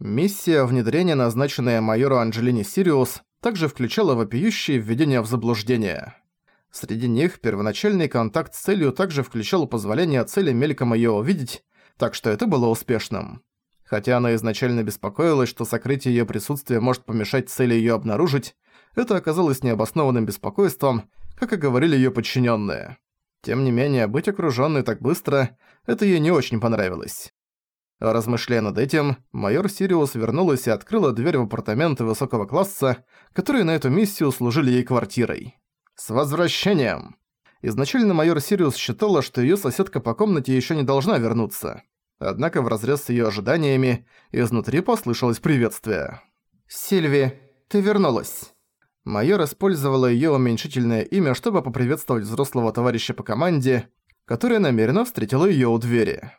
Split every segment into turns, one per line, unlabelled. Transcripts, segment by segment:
Миссия внедрения, назначенная майору Анджелине Сириус, также включала вопиющие введения в заблуждение. Среди них первоначальный контакт с целью также включал позволение цели мельком её увидеть, так что это было успешным. Хотя она изначально беспокоилась, что сокрытие её присутствия может помешать цели её обнаружить, это оказалось необоснованным беспокойством, как и говорили её подчинённые. Тем не менее, быть окружённой так быстро – это ей не очень понравилось. Размышляя над этим, майор Сириус вернулась и открыла дверь в апартаменты высокого класса, которые на эту миссию служили ей квартирой. «С возвращением!» Изначально майор Сириус считала, что её соседка по комнате ещё не должна вернуться. Однако вразрез с её ожиданиями, изнутри послышалось приветствие. «Сильви, ты вернулась!» Майор использовала её уменьшительное имя, чтобы поприветствовать взрослого товарища по команде, которая намеренно встретила её у двери.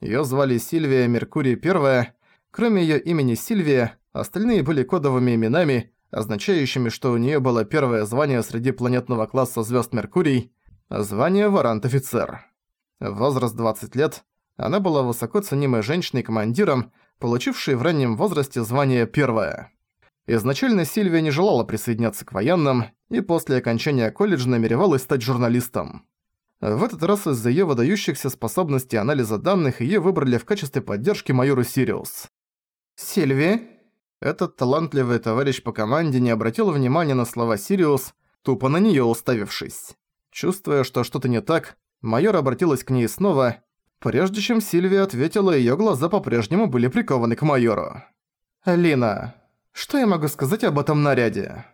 Её звали Сильвия Меркурий Первая. Кроме её имени Сильвия, остальные были кодовыми именами, означающими, что у неё было первое звание среди планетного класса звёзд Меркурий, звание Варант-офицер. Возраст 20 лет, она была высоко ценимой женщиной-командиром, получившей в раннем возрасте звание «Первая». Изначально Сильвия не желала присоединяться к военным и после окончания колледжа намеревалась стать журналистом. В этот раз из-за её выдающихся способностей анализа данных её выбрали в качестве поддержки майору Сириус. «Сильви?» Этот талантливый товарищ по команде не обратил внимания на слова Сириус, тупо на неё уставившись. Чувствуя, что что-то не так, майор обратилась к ней снова. Прежде чем Сильвия ответила, её глаза по-прежнему были прикованы к майору. «Алина, что я могу сказать об этом наряде?»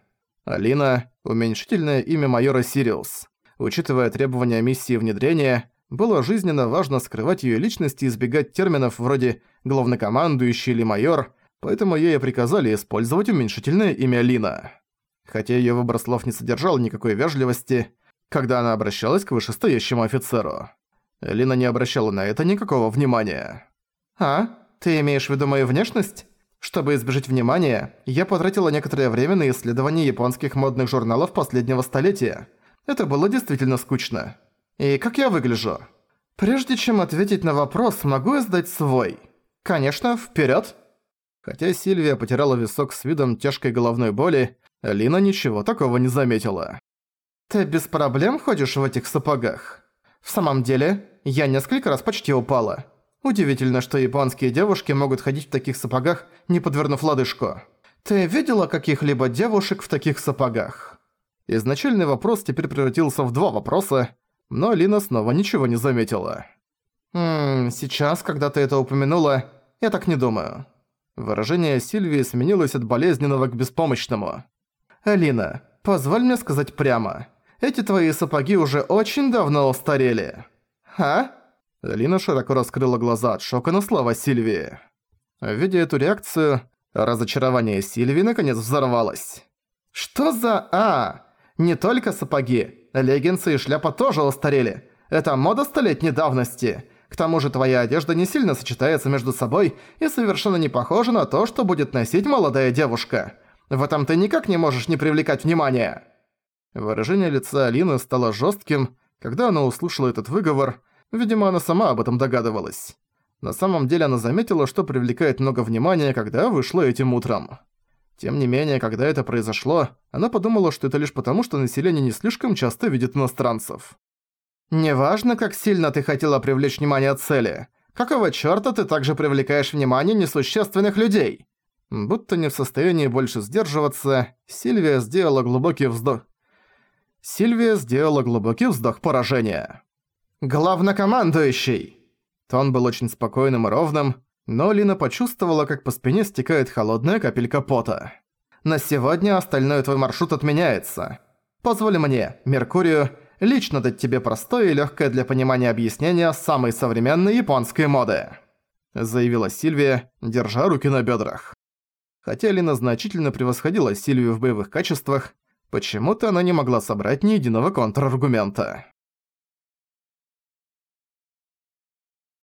Алина – уменьшительное имя майора Сириус. Учитывая требования миссии внедрения, было жизненно важно скрывать её личность и избегать терминов вроде «главнокомандующий» или «майор», поэтому ей приказали использовать уменьшительное имя Лина. Хотя её выбор слов не содержал никакой вежливости, когда она обращалась к вышестоящему офицеру. Лина не обращала на это никакого внимания. «А? Ты имеешь в виду мою внешность?» Чтобы избежать внимания, я потратила некоторое время на исследование японских модных журналов последнего столетия – это было действительно скучно. И как я выгляжу? Прежде чем ответить на вопрос, могу я сдать свой? Конечно, вперед. Хотя Сильвия потеряла висок с видом тяжкой головной боли, Лина ничего такого не заметила. «Ты без проблем ходишь в этих сапогах?» «В самом деле, я несколько раз почти упала. Удивительно, что японские девушки могут ходить в таких сапогах, не подвернув лодыжку. Ты видела каких-либо девушек в таких сапогах?» Изначальный вопрос теперь превратился в два вопроса, но Лина снова ничего не заметила. «Ммм, сейчас, когда ты это упомянула, я так не думаю». Выражение Сильвии сменилось от болезненного к беспомощному. «Алина, позволь мне сказать прямо. Эти твои сапоги уже очень давно устарели». «А?» Алина широко раскрыла глаза от шока на слова Сильвии. Видя эту реакцию, разочарование Сильвии наконец взорвалось. «Что за «а»? Не только сапоги, леггинсы и шляпа тоже устарели. Это мода столетней давности. К тому же твоя одежда не сильно сочетается между собой и совершенно не похожа на то, что будет носить молодая девушка. В этом ты никак не можешь не привлекать внимания». Выражение лица Алины стало жестким, когда она услышала этот выговор. Видимо, она сама об этом догадывалась. На самом деле она заметила, что привлекает много внимания, когда вышла этим утром. Тем не менее, когда это произошло, она подумала, что это лишь потому, что население не слишком часто видит иностранцев. «Неважно, как сильно ты хотела привлечь внимание цели. Какого чёрта ты также привлекаешь внимание несущественных людей?» Будто не в состоянии больше сдерживаться, Сильвия сделала глубокий вздох. Сильвия сделала глубокий вздох поражения. «Главнокомандующий!» Тон был очень спокойным и ровным, но Лина почувствовала, как по спине стекает холодная капелька пота. «На сегодня остальной твой маршрут отменяется. Позволь мне, Меркурию, лично дать тебе простое и легкое для понимания объяснение самой современной японской моды», заявила Сильвия, держа руки на бедрах. Хотя Лина значительно превосходила Сильвию в боевых качествах, почему-то она не могла собрать ни единого контраргумента.